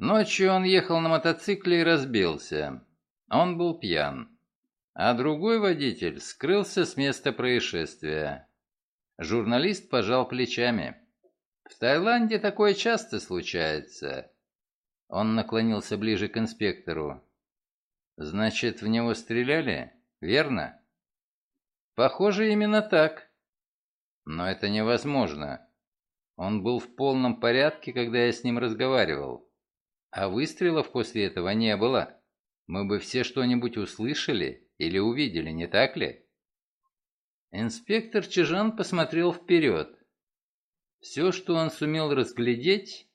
Ночью он ехал на мотоцикле и разбился. Он был пьян. А другой водитель скрылся с места происшествия. Журналист пожал плечами. В Таиланде такое часто случается. Он наклонился ближе к инспектору. Значит, в него стреляли? Верно? Похоже, именно так. Но это невозможно. Он был в полном порядке, когда я с ним разговаривал. А выстрелов после этого не было. Мы бы все что-нибудь услышали или увидели, не так ли? Инспектор Чижан посмотрел вперед. Все, что он сумел разглядеть,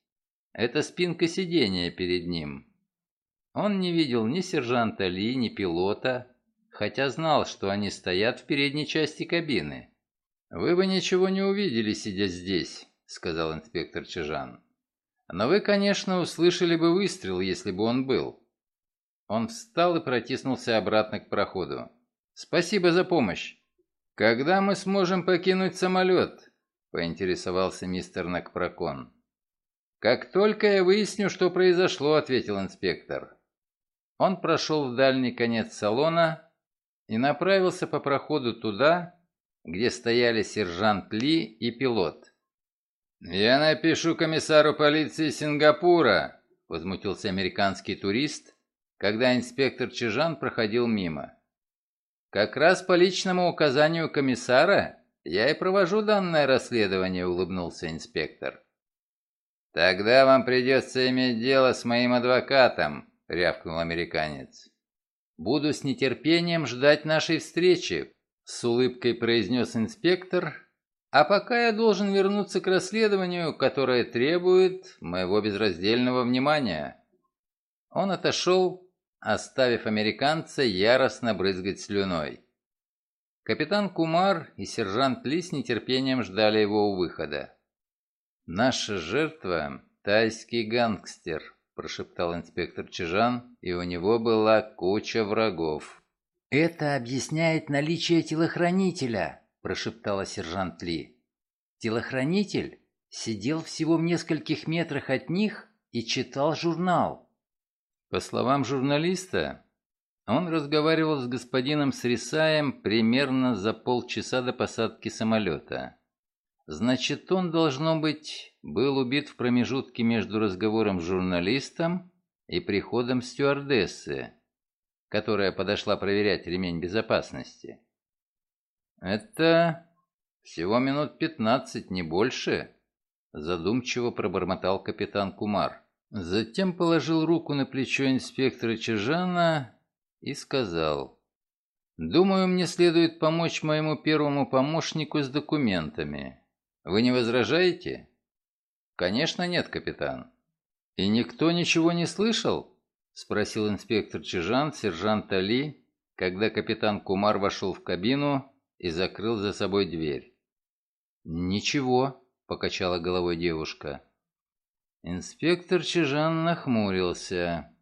это спинка сидения перед ним. Он не видел ни сержанта Ли, ни пилота, хотя знал, что они стоят в передней части кабины. «Вы бы ничего не увидели, сидя здесь», — сказал инспектор Чижан. «Но вы, конечно, услышали бы выстрел, если бы он был». Он встал и протиснулся обратно к проходу. «Спасибо за помощь. Когда мы сможем покинуть самолет?» — поинтересовался мистер Накпрокон. «Как только я выясню, что произошло», — ответил инспектор. Он прошел в дальний конец салона и направился по проходу туда, где стояли сержант Ли и пилот. «Я напишу комиссару полиции Сингапура», — возмутился американский турист, когда инспектор Чижан проходил мимо. «Как раз по личному указанию комиссара я и провожу данное расследование», — улыбнулся инспектор. «Тогда вам придется иметь дело с моим адвокатом», — рявкнул американец. «Буду с нетерпением ждать нашей встречи», — с улыбкой произнес инспектор, «а пока я должен вернуться к расследованию, которое требует моего безраздельного внимания». Он отошел, оставив американца яростно брызгать слюной. Капитан Кумар и сержант Ли с нетерпением ждали его у выхода. «Наша жертва — тайский гангстер», — прошептал инспектор Чижан, и у него была куча врагов. «Это объясняет наличие телохранителя», — прошептала сержант Ли. «Телохранитель сидел всего в нескольких метрах от них и читал журнал. По словам журналиста, он разговаривал с господином Срисаем примерно за полчаса до посадки самолета. Значит, он, должно быть, был убит в промежутке между разговором с журналистом и приходом стюардессы, которая подошла проверять ремень безопасности. «Это всего минут пятнадцать, не больше», — задумчиво пробормотал капитан Кумар. Затем положил руку на плечо инспектора Чижана и сказал, «Думаю, мне следует помочь моему первому помощнику с документами. Вы не возражаете?» «Конечно нет, капитан». «И никто ничего не слышал?» — спросил инспектор Чижан сержант Али, когда капитан Кумар вошел в кабину и закрыл за собой дверь. «Ничего», — покачала головой девушка. Инспектор Чижан нахмурился.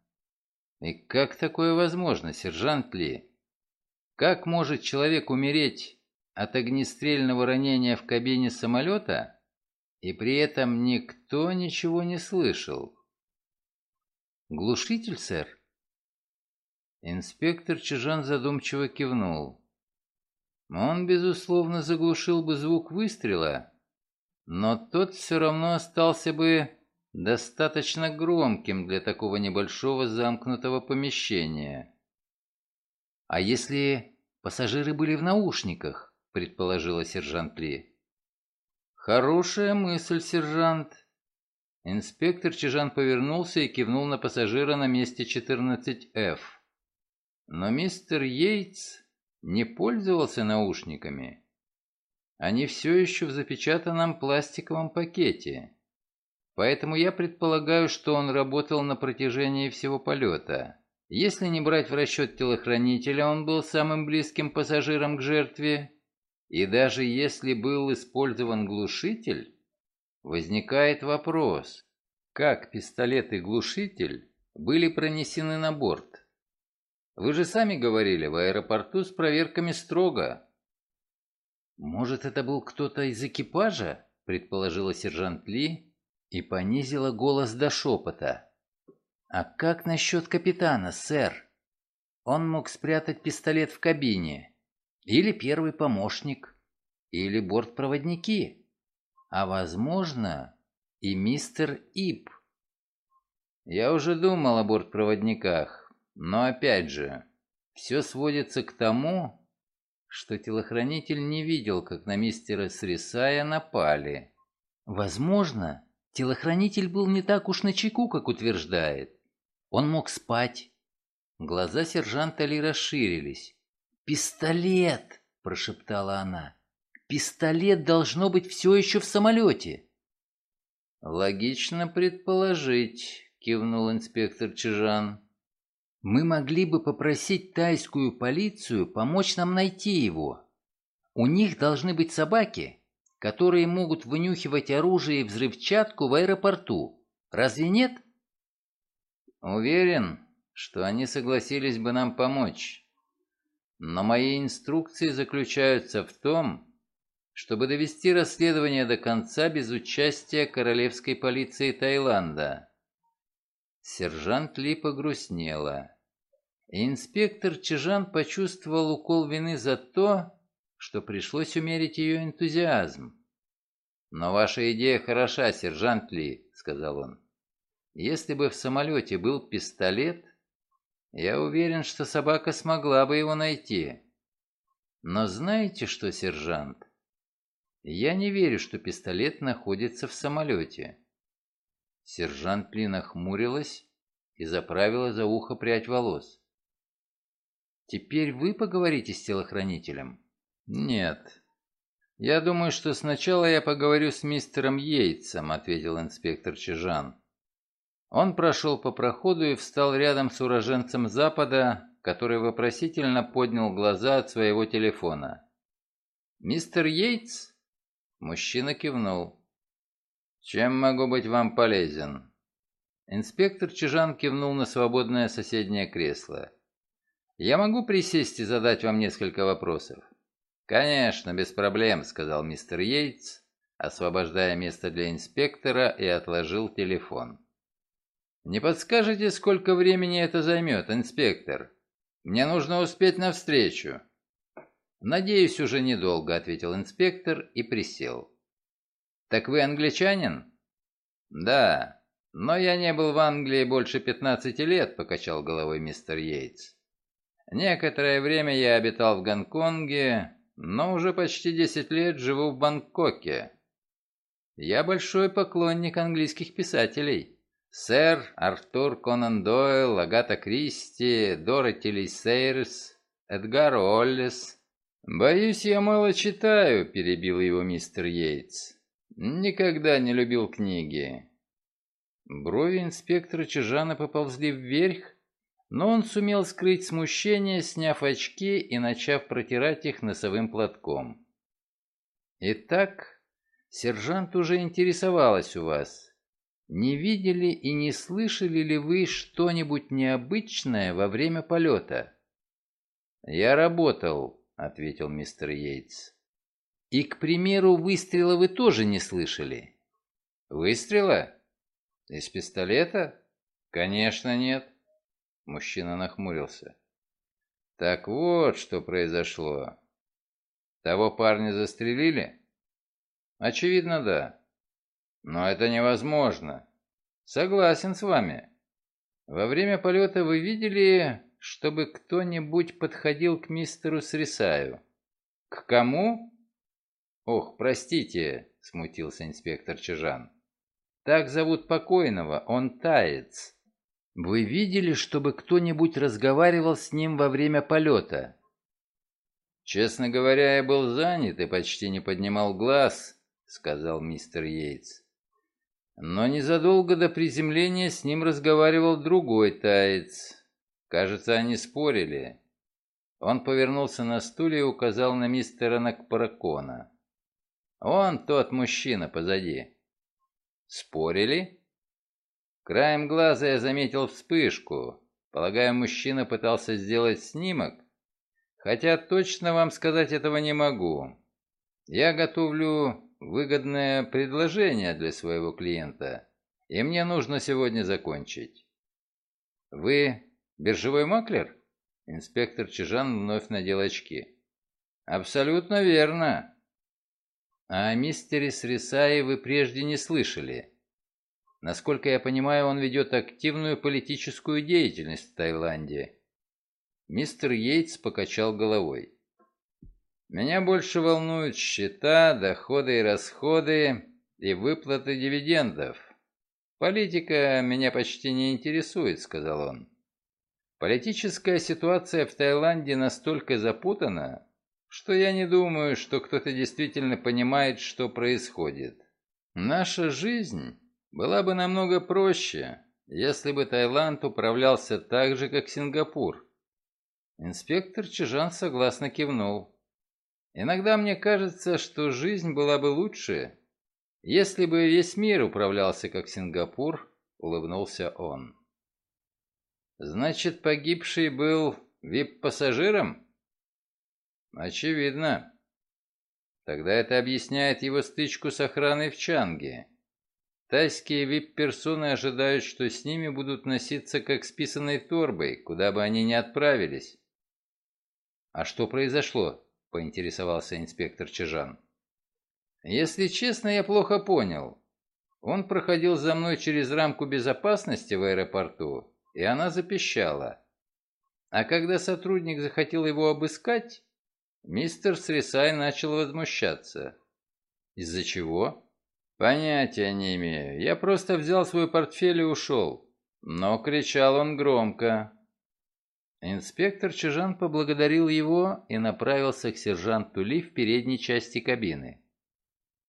«И как такое возможно, сержант Ли? Как может человек умереть от огнестрельного ранения в кабине самолета, и при этом никто ничего не слышал?» «Глушитель, сэр?» Инспектор Чижан задумчиво кивнул. Он, безусловно, заглушил бы звук выстрела, но тот все равно остался бы достаточно громким для такого небольшого замкнутого помещения. «А если пассажиры были в наушниках?» — предположила сержант Ли. «Хорошая мысль, сержант». Инспектор Чижан повернулся и кивнул на пассажира на месте 14F. Но мистер Йейтс не пользовался наушниками. Они все еще в запечатанном пластиковом пакете. Поэтому я предполагаю, что он работал на протяжении всего полета. Если не брать в расчет телохранителя, он был самым близким пассажиром к жертве. И даже если был использован глушитель, возникает вопрос, как пистолет и глушитель были пронесены на борт. Вы же сами говорили, в аэропорту с проверками строго. Может, это был кто-то из экипажа, предположила сержант Ли, и понизила голос до шепота. «А как насчет капитана, сэр? Он мог спрятать пистолет в кабине. Или первый помощник. Или бортпроводники. А возможно, и мистер Ип». Я уже думал о бортпроводниках, но опять же, все сводится к тому, что телохранитель не видел, как на мистера Срисая напали. Возможно, телохранитель был не так уж начеку, как утверждает. Он мог спать. Глаза сержанта Ли расширились. «Пистолет!» – прошептала она. «Пистолет должно быть все еще в самолете!» «Логично предположить», – кивнул инспектор Чижан. Мы могли бы попросить тайскую полицию помочь нам найти его. У них должны быть собаки, которые могут вынюхивать оружие и взрывчатку в аэропорту. Разве нет? Уверен, что они согласились бы нам помочь. Но мои инструкции заключаются в том, чтобы довести расследование до конца без участия королевской полиции Таиланда. Сержант Ли погрустнела. Инспектор Чижан почувствовал укол вины за то, что пришлось умерить ее энтузиазм. «Но ваша идея хороша, сержант Ли», — сказал он. «Если бы в самолете был пистолет, я уверен, что собака смогла бы его найти. Но знаете что, сержант? Я не верю, что пистолет находится в самолете». Сержант Ли нахмурилась и заправила за ухо прядь волос. Теперь вы поговорите с телохранителем? Нет. Я думаю, что сначала я поговорю с мистером Йейтсом, ответил инспектор Чижан. Он прошел по проходу и встал рядом с уроженцем Запада, который вопросительно поднял глаза от своего телефона. «Мистер Йейтс?» Мужчина кивнул. «Чем могу быть вам полезен?» Инспектор Чижан кивнул на свободное соседнее кресло. Я могу присесть и задать вам несколько вопросов?» «Конечно, без проблем», — сказал мистер Йейтс, освобождая место для инспектора и отложил телефон. «Не подскажете, сколько времени это займет, инспектор? Мне нужно успеть навстречу». «Надеюсь, уже недолго», — ответил инспектор и присел. «Так вы англичанин?» «Да, но я не был в Англии больше пятнадцати лет», — покачал головой мистер Йейтс. Некоторое время я обитал в Гонконге, но уже почти 10 лет живу в Бангкоке. Я большой поклонник английских писателей. Сэр Артур Конан Дойл, Агата Кристи, Дороти Ли Сейрс, Эдгар Оллес. «Боюсь, я мало читаю», — перебил его мистер Йейтс. «Никогда не любил книги». Брови инспектора Чижана поползли вверх, но он сумел скрыть смущение, сняв очки и начав протирать их носовым платком. «Итак, сержант уже интересовалась у вас. Не видели и не слышали ли вы что-нибудь необычное во время полета?» «Я работал», — ответил мистер Йейтс. «И, к примеру, выстрела вы тоже не слышали?» «Выстрела? Из пистолета?» «Конечно нет. Мужчина нахмурился. «Так вот, что произошло. Того парня застрелили?» «Очевидно, да. Но это невозможно. Согласен с вами. Во время полета вы видели, чтобы кто-нибудь подходил к мистеру Срисаю?» «К кому?» «Ох, простите», — смутился инспектор Чижан. «Так зовут покойного, он таец». Вы видели, чтобы кто-нибудь разговаривал с ним во время полета? Честно говоря, я был занят и почти не поднимал глаз, сказал мистер Йейтс. Но незадолго до приземления с ним разговаривал другой таец. Кажется, они спорили. Он повернулся на стуле и указал на мистера Накпаракона. «Он тот мужчина позади». «Спорили?» Краем глаза я заметил вспышку. Полагаю, мужчина пытался сделать снимок. Хотя точно вам сказать этого не могу. Я готовлю выгодное предложение для своего клиента, и мне нужно сегодня закончить. «Вы биржевой маклер?» Инспектор Чижан вновь надел очки. «Абсолютно верно. А о мистере Срисае вы прежде не слышали. Насколько я понимаю, он ведет активную политическую деятельность в Таиланде». Мистер Йейтс покачал головой. «Меня больше волнуют счета, доходы и расходы и выплаты дивидендов. Политика меня почти не интересует», — сказал он. «Политическая ситуация в Таиланде настолько запутана, что я не думаю, что кто-то действительно понимает, что происходит. Наша жизнь была бы намного проще, если бы Таиланд управлялся так же, как Сингапур. Инспектор Чижан согласно кивнул. Иногда мне кажется, что жизнь была бы лучше, если бы весь мир управлялся как Сингапур, улыбнулся он. Значит, погибший был вип-пассажиром? Очевидно. Тогда это объясняет его стычку с охраной в Чанге. Тайские вип-персоны ожидают, что с ними будут носиться как с писаной торбой, куда бы они ни отправились. «А что произошло?» – поинтересовался инспектор Чижан. «Если честно, я плохо понял. Он проходил за мной через рамку безопасности в аэропорту, и она запищала. А когда сотрудник захотел его обыскать, Мистер Срисай начал возмущаться. Из-за чего? Понятия не имею. Я просто взял свой портфель и ушел. Но кричал он громко. Инспектор Чижан поблагодарил его и направился к сержанту Ли в передней части кабины.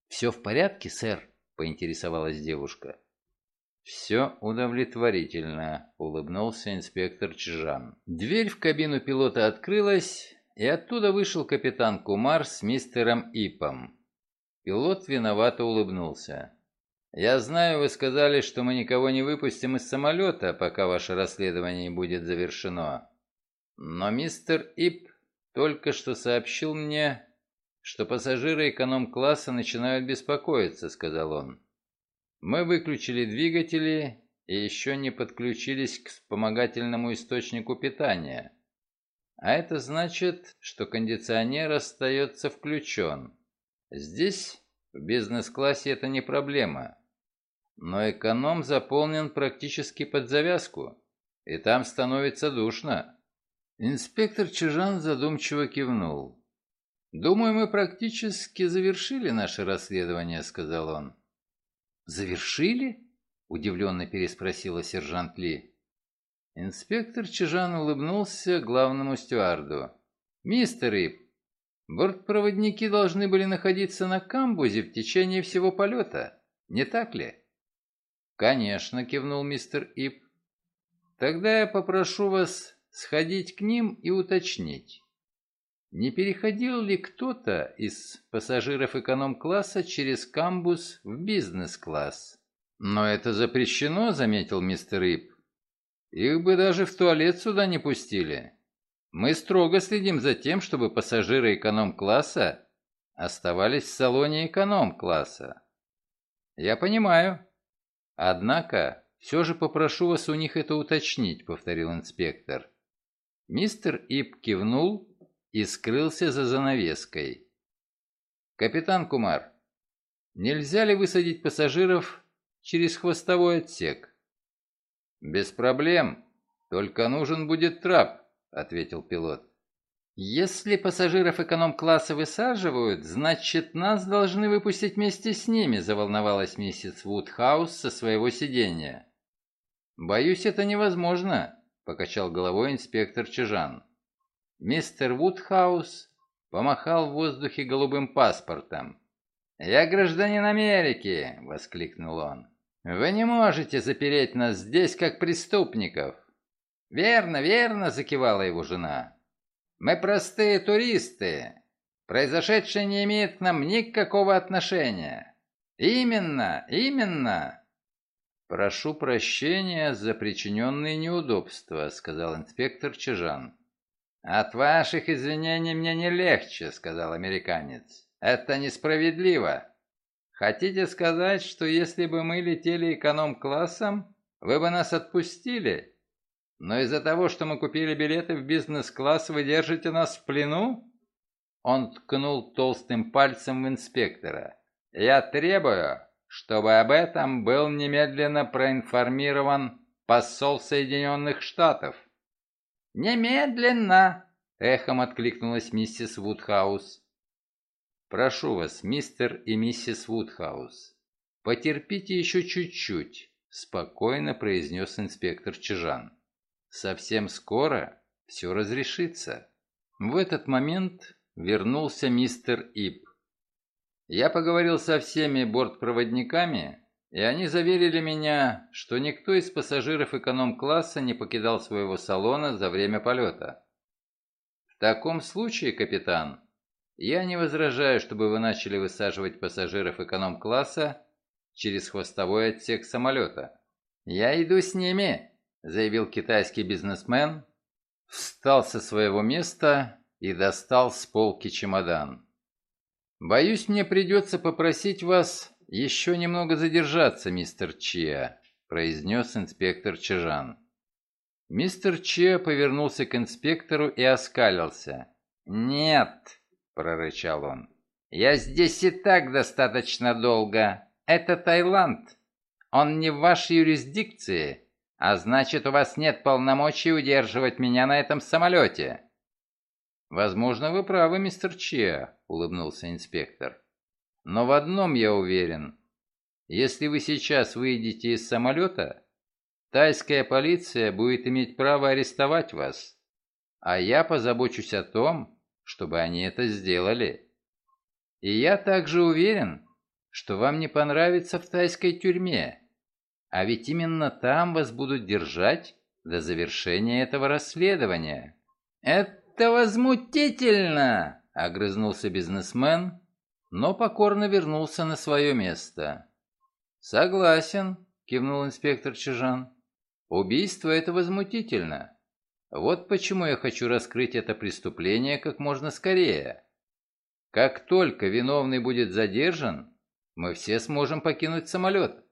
«Все в порядке, сэр?» — поинтересовалась девушка. «Все удовлетворительно», — улыбнулся инспектор Чижан. Дверь в кабину пилота открылась, и оттуда вышел капитан Кумар с мистером Ипом. Пилот виновато улыбнулся. «Я знаю, вы сказали, что мы никого не выпустим из самолета, пока ваше расследование будет завершено. Но мистер Ип только что сообщил мне, что пассажиры эконом-класса начинают беспокоиться», — сказал он. «Мы выключили двигатели и еще не подключились к вспомогательному источнику питания. А это значит, что кондиционер остается включен. Здесь, в бизнес-классе, это не проблема. Но эконом заполнен практически под завязку, и там становится душно. Инспектор Чижан задумчиво кивнул. «Думаю, мы практически завершили наше расследование», — сказал он. «Завершили?» — удивленно переспросила сержант Ли. Инспектор Чижан улыбнулся главному стюарду. «Мистер Ип, бортпроводники должны были находиться на камбузе в течение всего полета, не так ли?» «Конечно», — кивнул мистер Ип. «Тогда я попрошу вас сходить к ним и уточнить, не переходил ли кто-то из пассажиров эконом-класса через камбуз в бизнес-класс?» «Но это запрещено», — заметил мистер Ип. Их бы даже в туалет сюда не пустили. Мы строго следим за тем, чтобы пассажиры эконом-класса оставались в салоне эконом-класса. Я понимаю. Однако, все же попрошу вас у них это уточнить, повторил инспектор. Мистер Ип кивнул и скрылся за занавеской. Капитан Кумар, нельзя ли высадить пассажиров через хвостовой отсек? «Без проблем. Только нужен будет трап», — ответил пилот. «Если пассажиров эконом-класса высаживают, значит, нас должны выпустить вместе с ними», — заволновалась миссис Вудхаус со своего сиденья. «Боюсь, это невозможно», — покачал головой инспектор Чижан. Мистер Вудхаус помахал в воздухе голубым паспортом. «Я гражданин Америки!» — воскликнул он. «Вы не можете запереть нас здесь, как преступников!» «Верно, верно!» — закивала его жена. «Мы простые туристы. Произошедшее не имеет к нам никакого отношения». «Именно, именно!» «Прошу прощения за причиненные неудобства», — сказал инспектор Чижан. «От ваших извинений мне не легче», — сказал американец. «Это несправедливо. Хотите сказать, что если бы мы летели эконом-классом, вы бы нас отпустили? Но из-за того, что мы купили билеты в бизнес-класс, вы держите нас в плену?» Он ткнул толстым пальцем в инспектора. «Я требую, чтобы об этом был немедленно проинформирован посол Соединенных Штатов». «Немедленно!» — эхом откликнулась миссис Вудхаус. «Прошу вас, мистер и миссис Вудхаус, потерпите еще чуть-чуть», — спокойно произнес инспектор Чижан. «Совсем скоро все разрешится». В этот момент вернулся мистер Ип. Я поговорил со всеми бортпроводниками, и они заверили меня, что никто из пассажиров эконом-класса не покидал своего салона за время полета. В таком случае, капитан, я не возражаю, чтобы вы начали высаживать пассажиров эконом-класса через хвостовой отсек самолета. «Я иду с ними», — заявил китайский бизнесмен, встал со своего места и достал с полки чемодан. «Боюсь, мне придется попросить вас еще немного задержаться, мистер Чиа», — произнес инспектор Чижан. Мистер Че повернулся к инспектору и оскалился. «Нет», — прорычал он, — «я здесь и так достаточно долго. Это Таиланд. Он не в вашей юрисдикции, а значит, у вас нет полномочий удерживать меня на этом самолете». «Возможно, вы правы, мистер Че», — улыбнулся инспектор. «Но в одном я уверен. Если вы сейчас выйдете из самолета, Тайская полиция будет иметь право арестовать вас, а я позабочусь о том, чтобы они это сделали. И я также уверен, что вам не понравится в тайской тюрьме, а ведь именно там вас будут держать до завершения этого расследования. Это возмутительно, огрызнулся бизнесмен, но покорно вернулся на свое место. Согласен, кивнул инспектор Чижан. Убийство – это возмутительно. Вот почему я хочу раскрыть это преступление как можно скорее. Как только виновный будет задержан, мы все сможем покинуть самолет.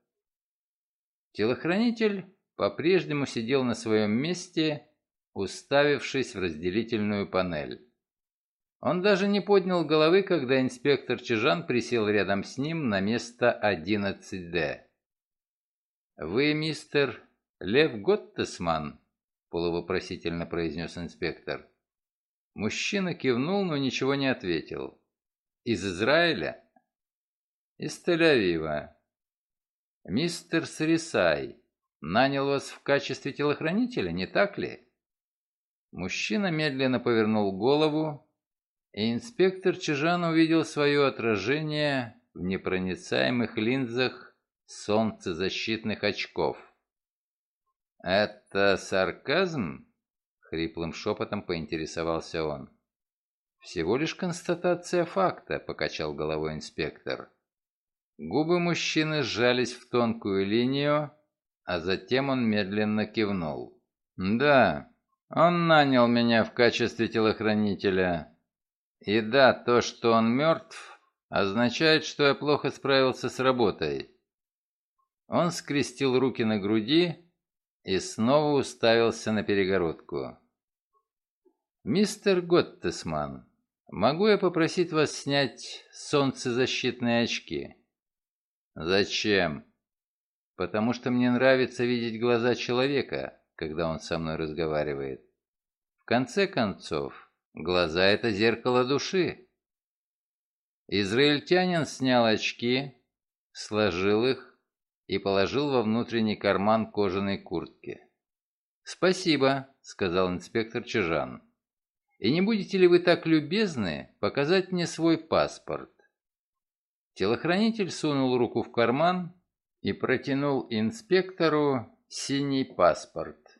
Телохранитель по-прежнему сидел на своем месте, уставившись в разделительную панель. Он даже не поднял головы, когда инспектор Чижан присел рядом с ним на место 11D. «Вы, мистер «Лев Готтесман», — полувопросительно произнес инспектор. Мужчина кивнул, но ничего не ответил. «Из Израиля?» «Из Тель-Авива». «Мистер Сарисай нанял вас в качестве телохранителя, не так ли?» Мужчина медленно повернул голову, и инспектор Чижан увидел свое отражение в непроницаемых линзах солнцезащитных очков. «Это сарказм?» — хриплым шепотом поинтересовался он. «Всего лишь констатация факта», — покачал головой инспектор. Губы мужчины сжались в тонкую линию, а затем он медленно кивнул. «Да, он нанял меня в качестве телохранителя. И да, то, что он мертв, означает, что я плохо справился с работой». Он скрестил руки на груди и снова уставился на перегородку. «Мистер Готтесман, могу я попросить вас снять солнцезащитные очки?» «Зачем?» «Потому что мне нравится видеть глаза человека, когда он со мной разговаривает. В конце концов, глаза — это зеркало души». Израильтянин снял очки, сложил их и положил во внутренний карман кожаной куртки. «Спасибо», — сказал инспектор Чижан. «И не будете ли вы так любезны показать мне свой паспорт?» Телохранитель сунул руку в карман и протянул инспектору синий паспорт.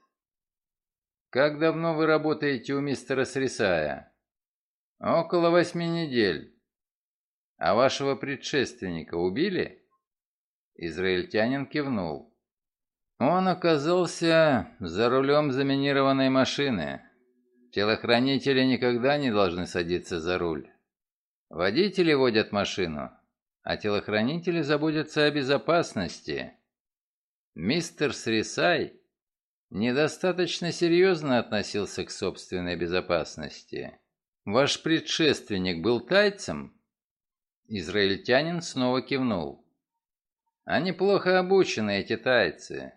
«Как давно вы работаете у мистера Срисая?» «Около восьми недель. А вашего предшественника убили?» Израильтянин кивнул. Он оказался за рулем заминированной машины. Телохранители никогда не должны садиться за руль. Водители водят машину, а телохранители заботятся о безопасности. Мистер Срисай недостаточно серьезно относился к собственной безопасности. Ваш предшественник был тайцем?» Израильтянин снова кивнул. «Они плохо обучены, эти тайцы.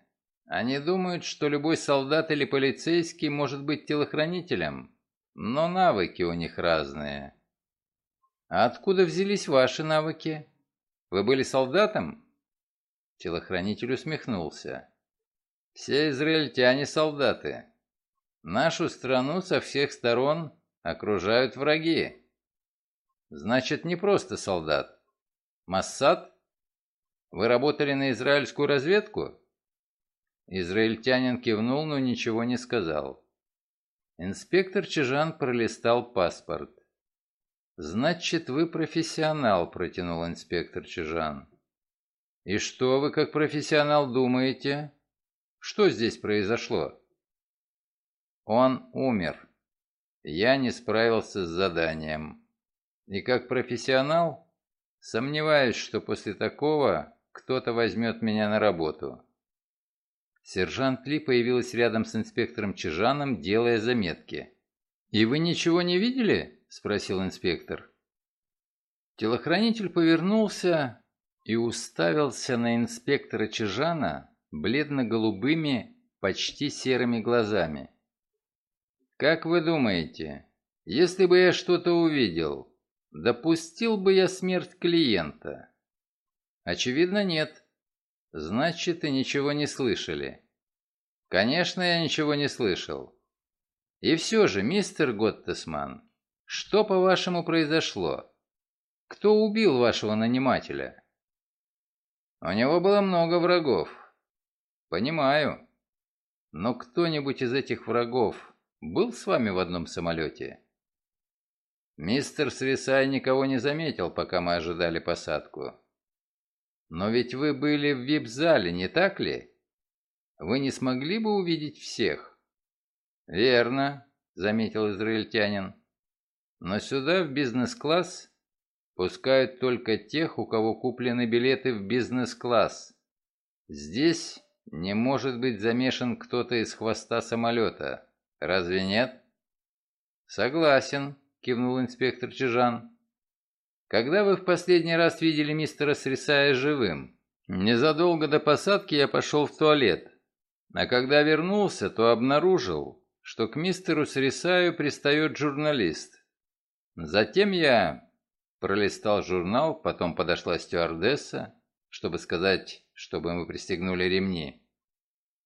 Они думают, что любой солдат или полицейский может быть телохранителем, но навыки у них разные. А откуда взялись ваши навыки? Вы были солдатом?» Телохранитель усмехнулся. «Все израильтяне солдаты. Нашу страну со всех сторон окружают враги. Значит, не просто солдат. Массад? Вы работали на израильскую разведку?» Израильтянин кивнул, но ничего не сказал. Инспектор Чижан пролистал паспорт. «Значит, вы профессионал», — протянул инспектор Чижан. «И что вы, как профессионал, думаете? Что здесь произошло?» «Он умер. Я не справился с заданием. И как профессионал, сомневаюсь, что после такого кто-то возьмет меня на работу». Сержант Ли появилась рядом с инспектором Чижаном, делая заметки. «И вы ничего не видели?» — спросил инспектор. Телохранитель повернулся и уставился на инспектора Чижана бледно-голубыми, почти серыми глазами. «Как вы думаете, если бы я что-то увидел, допустил бы я смерть клиента?» «Очевидно, нет. Значит, и ничего не слышали». «Конечно, я ничего не слышал. И все же, мистер Готтесман, что, по-вашему, произошло? Кто убил вашего нанимателя? У него было много врагов. Понимаю. Но кто-нибудь из этих врагов был с вами в одном самолете? Мистер Свисай никого не заметил, пока мы ожидали посадку. Но ведь вы были в вип-зале, не так ли? Вы не смогли бы увидеть всех? Верно, заметил израильтянин. Но сюда, в бизнес-класс, пускают только тех, у кого куплены билеты в бизнес-класс. Здесь не может быть замешан кто-то из хвоста самолета. Разве нет? Согласен, кивнул инспектор Чижан. Когда вы в последний раз видели мистера Срисая живым? Незадолго до посадки я пошел в туалет. А когда вернулся, то обнаружил, что к мистеру Срисаю пристает журналист. Затем я пролистал журнал, потом подошла стюардесса, чтобы сказать, чтобы мы пристегнули ремни.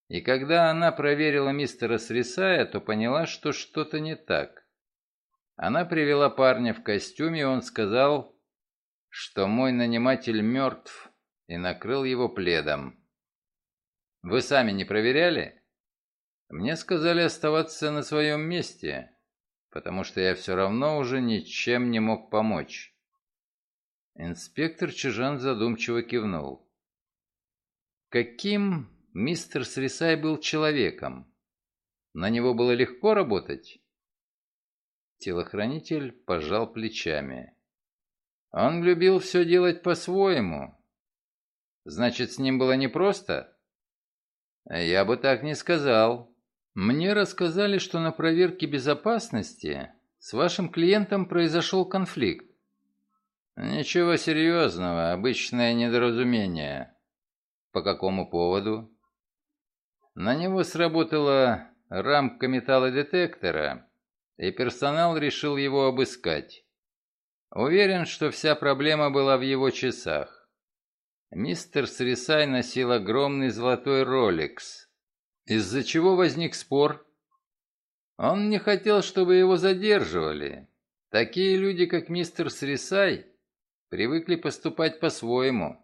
И когда она проверила мистера Срисая, то поняла, что что-то не так. Она привела парня в костюме, и он сказал, что мой наниматель мертв, и накрыл его пледом. «Вы сами не проверяли?» «Мне сказали оставаться на своем месте, потому что я все равно уже ничем не мог помочь. Инспектор Чижан задумчиво кивнул. Каким мистер Срисай был человеком? На него было легко работать? Телохранитель пожал плечами. Он любил все делать по-своему. Значит, с ним было непросто? Я бы так не сказал. Мне рассказали, что на проверке безопасности с вашим клиентом произошел конфликт. Ничего серьезного, обычное недоразумение. По какому поводу? На него сработала рамка металлодетектора, и персонал решил его обыскать. Уверен, что вся проблема была в его часах. Мистер Срисай носил огромный золотой роликс, из-за чего возник спор? Он не хотел, чтобы его задерживали. Такие люди, как мистер Срисай, привыкли поступать по-своему.